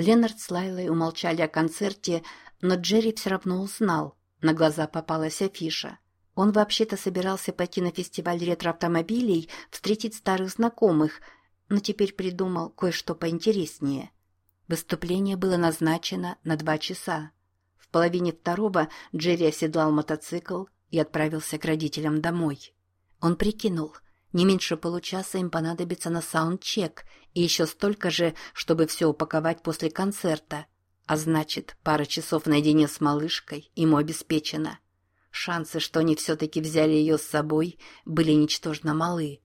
Ленард с Лайлой умолчали о концерте, но Джерри все равно узнал. На глаза попалась афиша. Он вообще-то собирался пойти на фестиваль ретро-автомобилей, встретить старых знакомых, но теперь придумал кое-что поинтереснее. Выступление было назначено на два часа. В половине второго Джерри оседлал мотоцикл и отправился к родителям домой. Он прикинул, не меньше получаса им понадобится на саундчек и еще столько же, чтобы все упаковать после концерта. А значит, пара часов наедине с малышкой ему обеспечена. Шансы, что они все-таки взяли ее с собой, были ничтожно малы.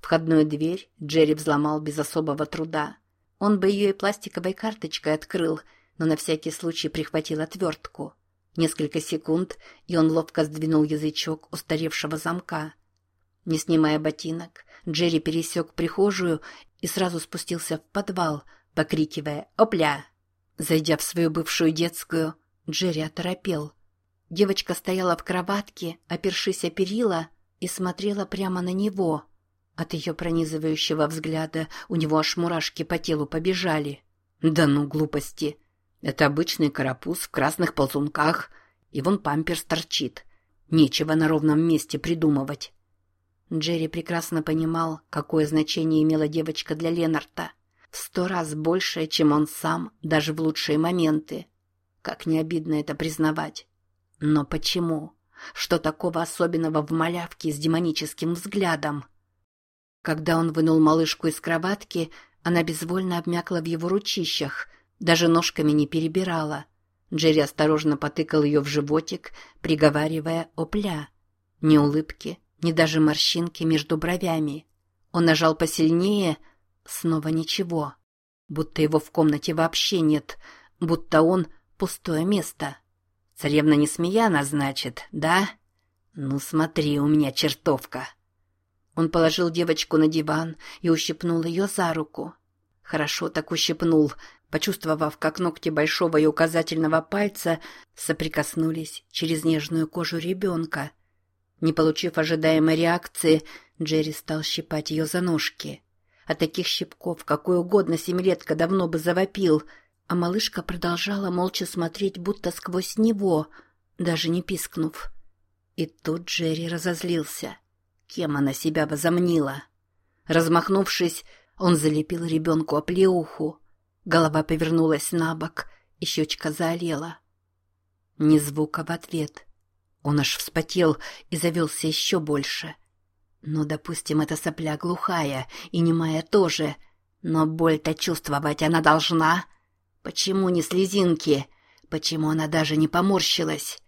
Входную дверь Джерри взломал без особого труда. Он бы ее и пластиковой карточкой открыл, но на всякий случай прихватил отвертку. Несколько секунд, и он ловко сдвинул язычок устаревшего замка. Не снимая ботинок, Джерри пересек прихожую и сразу спустился в подвал, покрикивая «Опля!». Зайдя в свою бывшую детскую, Джерри оторопел. Девочка стояла в кроватке, опершись о перила, и смотрела прямо на него. От ее пронизывающего взгляда у него аж мурашки по телу побежали. «Да ну, глупости!» Это обычный карапуз в красных ползунках, и вон памперс торчит. Нечего на ровном месте придумывать. Джерри прекрасно понимал, какое значение имела девочка для Ленарта. В сто раз большее, чем он сам, даже в лучшие моменты. Как не обидно это признавать. Но почему? Что такого особенного в малявке с демоническим взглядом? Когда он вынул малышку из кроватки, она безвольно обмякла в его ручищах, даже ножками не перебирала. Джерри осторожно потыкал ее в животик, приговаривая «опля». Ни улыбки, ни даже морщинки между бровями. Он нажал посильнее, снова ничего. Будто его в комнате вообще нет, будто он пустое место. Царевна не смеяна, значит, да? Ну смотри, у меня чертовка. Он положил девочку на диван и ущипнул ее за руку. Хорошо так ущипнул, почувствовав, как ногти большого и указательного пальца соприкоснулись через нежную кожу ребенка. Не получив ожидаемой реакции, Джерри стал щипать ее за ножки. От таких щипков какой угодно семилетка давно бы завопил, а малышка продолжала молча смотреть, будто сквозь него, даже не пискнув. И тут Джерри разозлился. Кем она себя возомнила? Размахнувшись, он залепил ребенку оплеуху. Голова повернулась на бок, и щечка заолела. Ни звука в ответ. Он аж вспотел и завелся еще больше. Ну, допустим, эта сопля глухая, и немая тоже. Но боль-то чувствовать она должна. Почему не слезинки? Почему она даже не поморщилась?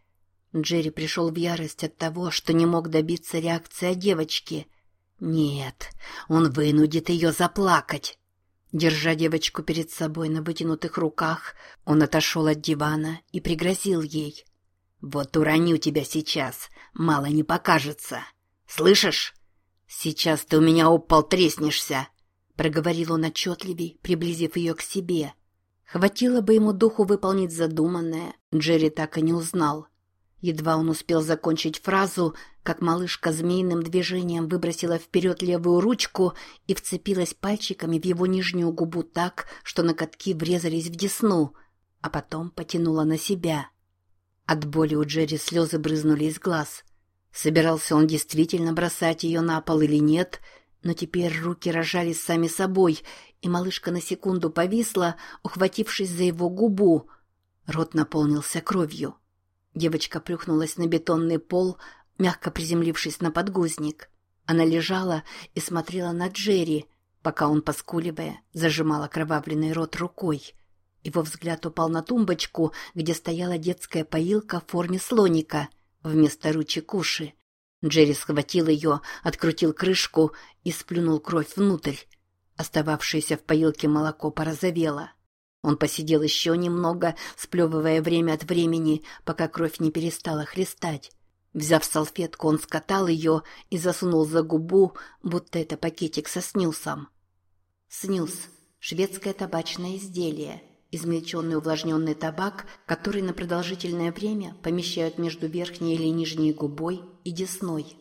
Джерри пришел в ярость от того, что не мог добиться реакции девочки. Нет, он вынудит ее заплакать. Держа девочку перед собой на вытянутых руках, он отошел от дивана и пригрозил ей. «Вот уроню тебя сейчас, мало не покажется. Слышишь? Сейчас ты у меня упал треснешься!» Проговорил он отчетливей, приблизив ее к себе. Хватило бы ему духу выполнить задуманное, Джерри так и не узнал. Едва он успел закончить фразу, как малышка змеиным движением выбросила вперед левую ручку и вцепилась пальчиками в его нижнюю губу так, что ноготки врезались в десну, а потом потянула на себя. От боли у Джерри слезы брызнули из глаз. Собирался он действительно бросать ее на пол или нет, но теперь руки рожались сами собой, и малышка на секунду повисла, ухватившись за его губу. Рот наполнился кровью. Девочка плюхнулась на бетонный пол, мягко приземлившись на подгузник. Она лежала и смотрела на Джерри, пока он, поскуливая, зажимал окровавленный рот рукой. Его взгляд упал на тумбочку, где стояла детская поилка в форме слоника вместо ручек уши. Джерри схватил ее, открутил крышку и сплюнул кровь внутрь. Остававшееся в поилке молоко порозовело. Он посидел еще немного, сплевывая время от времени, пока кровь не перестала хлестать. Взяв салфетку, он скатал ее и засунул за губу, будто это пакетик со снюсом. Снюс – шведское табачное изделие, измельченный увлажненный табак, который на продолжительное время помещают между верхней или нижней губой и десной.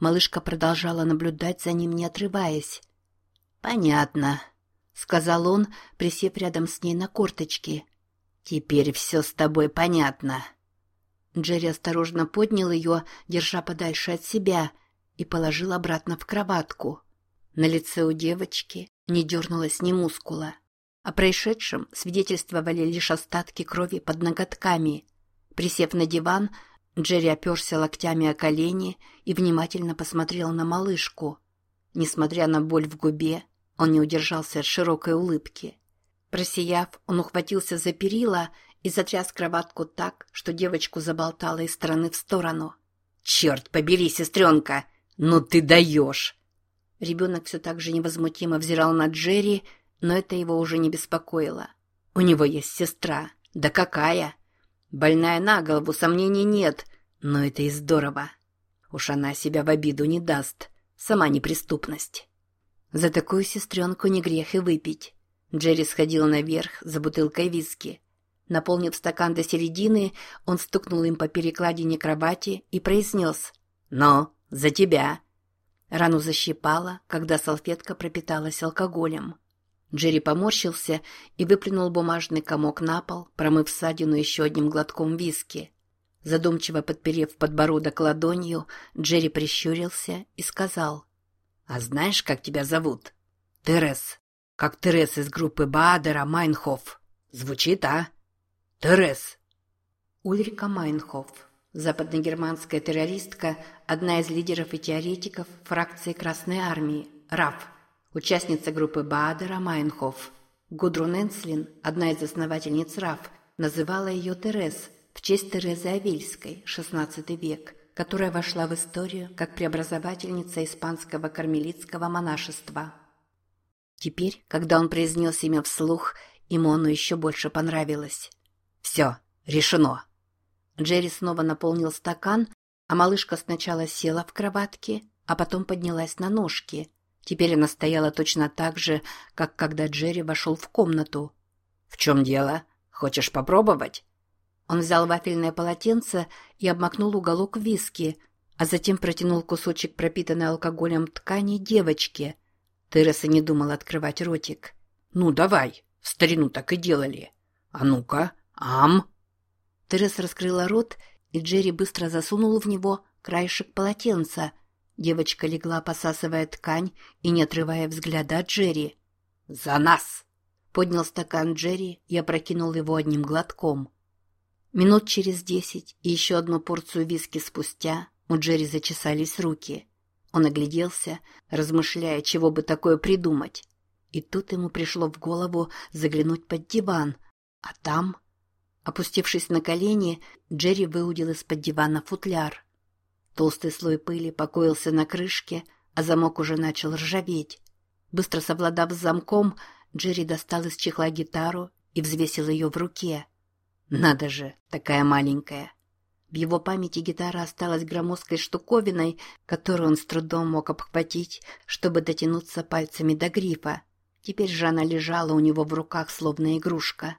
Малышка продолжала наблюдать за ним, не отрываясь. «Понятно», сказал он, присев рядом с ней на корточки. «Теперь все с тобой понятно». Джерри осторожно поднял ее, держа подальше от себя, и положил обратно в кроватку. На лице у девочки не дернулось ни мускула. О происшедшем свидетельствовали лишь остатки крови под ноготками. Присев на диван, Джерри оперся локтями о колени и внимательно посмотрел на малышку. Несмотря на боль в губе, он не удержался от широкой улыбки. Просияв, он ухватился за перила и затряс кроватку так, что девочку заболтало из стороны в сторону. «Черт побери, сестренка! Ну ты даешь!» Ребенок все так же невозмутимо взирал на Джерри, но это его уже не беспокоило. «У него есть сестра. Да какая!» «Больная на голову, сомнений нет, но это и здорово. Уж она себя в обиду не даст. Сама неприступность». За такую сестренку не грех и выпить. Джерри сходил наверх за бутылкой виски. Наполнив стакан до середины, он стукнул им по перекладине кровати и произнес «Но, за тебя!» Рану защипала, когда салфетка пропиталась алкоголем. Джерри поморщился и выплюнул бумажный комок на пол, промыв ссадину еще одним глотком виски. Задумчиво подперев подбородок ладонью, Джерри прищурился и сказал «А знаешь, как тебя зовут?» «Терес. Как Терес из группы Баадера Майнхоф. Звучит, а?» «Терес». Ульрика Майнхоф. Западногерманская террористка, одна из лидеров и теоретиков фракции Красной Армии, РАФ, участница группы Баадера Майнхоф. Гудрун Энслин, одна из основательниц РАФ, называла ее Терес в честь Терезы Авельской, XVI век – которая вошла в историю как преобразовательница испанского кармелитского монашества. Теперь, когда он произнес имя вслух, ему оно еще больше понравилось. «Все, решено!» Джерри снова наполнил стакан, а малышка сначала села в кроватке, а потом поднялась на ножки. Теперь она стояла точно так же, как когда Джерри вошел в комнату. «В чем дело? Хочешь попробовать?» Он взял вафельное полотенце и обмакнул уголок виски, а затем протянул кусочек пропитанной алкоголем ткани девочке. Тереса не думал открывать ротик. «Ну, давай, в старину так и делали. А ну-ка, ам!» Тереса раскрыла рот, и Джерри быстро засунул в него краешек полотенца. Девочка легла, посасывая ткань и не отрывая взгляда от Джерри. «За нас!» Поднял стакан Джерри и опрокинул его одним глотком. Минут через десять и еще одну порцию виски спустя у Джерри зачесались руки. Он огляделся, размышляя, чего бы такое придумать. И тут ему пришло в голову заглянуть под диван, а там... Опустившись на колени, Джерри выудил из-под дивана футляр. Толстый слой пыли покоился на крышке, а замок уже начал ржаветь. Быстро совладав с замком, Джерри достал из чехла гитару и взвесил ее в руке. Надо же, такая маленькая. В его памяти гитара осталась громоздкой штуковиной, которую он с трудом мог обхватить, чтобы дотянуться пальцами до грифа. Теперь же она лежала у него в руках, словно игрушка.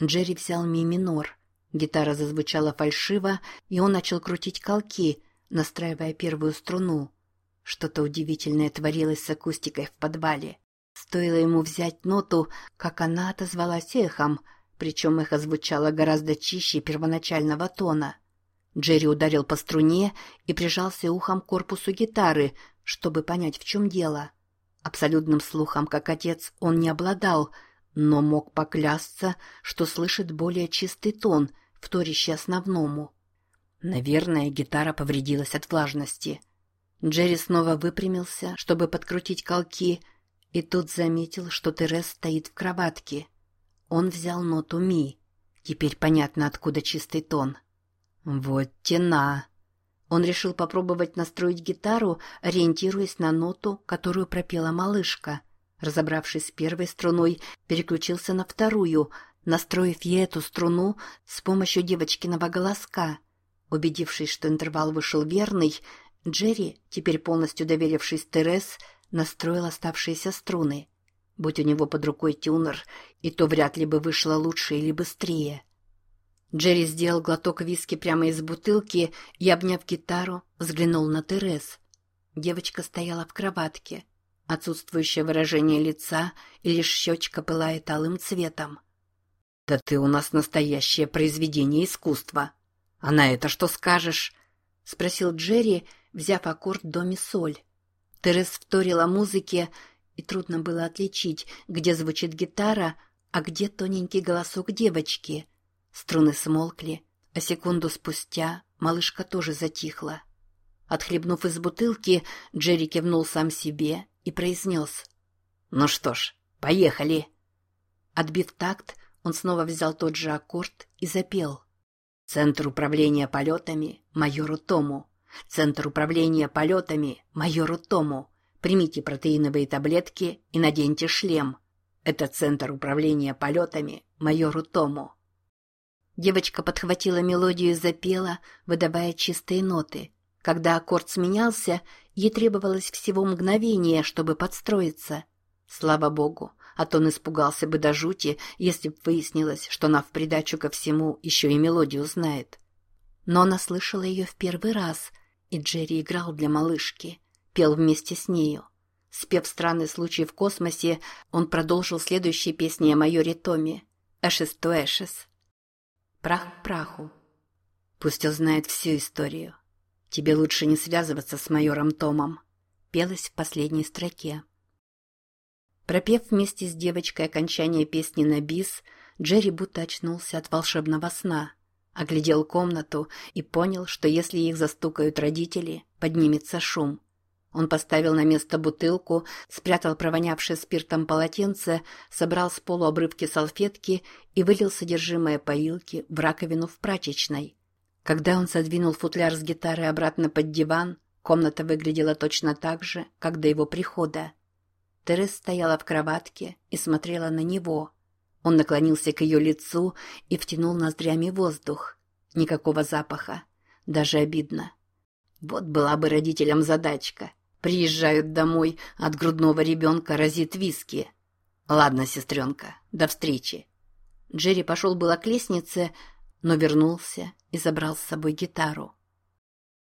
Джерри взял ми минор. Гитара зазвучала фальшиво, и он начал крутить колки, настраивая первую струну. Что-то удивительное творилось с акустикой в подвале. Стоило ему взять ноту, как она отозвалась эхом — причем эхо звучало гораздо чище первоначального тона. Джерри ударил по струне и прижался ухом к корпусу гитары, чтобы понять, в чем дело. Абсолютным слухом, как отец, он не обладал, но мог поклясться, что слышит более чистый тон, вторящий основному. Наверное, гитара повредилась от влажности. Джерри снова выпрямился, чтобы подкрутить колки, и тут заметил, что Терес стоит в кроватке. Он взял ноту ми. Теперь понятно, откуда чистый тон. Вот тена. Он решил попробовать настроить гитару, ориентируясь на ноту, которую пропела малышка. Разобравшись с первой струной, переключился на вторую, настроив ей эту струну с помощью девочкиного голоска. Убедившись, что интервал вышел верный, Джерри, теперь полностью доверившись Терес, настроил оставшиеся струны. Будь у него под рукой тюнер, и то вряд ли бы вышло лучше или быстрее. Джерри сделал глоток виски прямо из бутылки и, обняв гитару, взглянул на Терес. Девочка стояла в кроватке. отсутствующее выражение лица и лишь щечка пылает алым цветом. «Да ты у нас настоящее произведение искусства. А на это что скажешь?» — спросил Джерри, взяв аккорд до ми соль. Терес вторила музыке, и трудно было отличить, где звучит гитара, а где тоненький голосок девочки. Струны смолкли, а секунду спустя малышка тоже затихла. Отхлебнув из бутылки, Джерри кивнул сам себе и произнес. «Ну что ж, поехали!» Отбив такт, он снова взял тот же аккорд и запел. «Центр управления полетами майору Тому. Центр управления полетами майору Тому. Примите протеиновые таблетки и наденьте шлем. Это центр управления полетами майору Тому». Девочка подхватила мелодию и запела, выдавая чистые ноты. Когда аккорд сменялся, ей требовалось всего мгновение, чтобы подстроиться. Слава богу, а то он испугался бы до жути, если б выяснилось, что она в придачу ко всему еще и мелодию знает. Но она слышала ее в первый раз, и Джерри играл для малышки, пел вместе с нею. Спев «Странный случай в космосе», он продолжил следующие песни о майоре Томе «Эшес то Эшес». «Прах к праху». Пусть он знает всю историю. «Тебе лучше не связываться с майором Томом», — пелось в последней строке. Пропев вместе с девочкой окончание песни на бис, Джерри будто очнулся от волшебного сна, оглядел комнату и понял, что если их застукают родители, поднимется шум. Он поставил на место бутылку, спрятал провонявшее спиртом полотенце, собрал с полу обрывки салфетки и вылил содержимое поилки в раковину в прачечной. Когда он содвинул футляр с гитарой обратно под диван, комната выглядела точно так же, как до его прихода. Терес стояла в кроватке и смотрела на него. Он наклонился к ее лицу и втянул ноздрями воздух. Никакого запаха. Даже обидно. Вот была бы родителям задачка. Приезжают домой, от грудного ребенка разит виски. Ладно, сестренка, до встречи. Джерри пошел было к лестнице, но вернулся и забрал с собой гитару.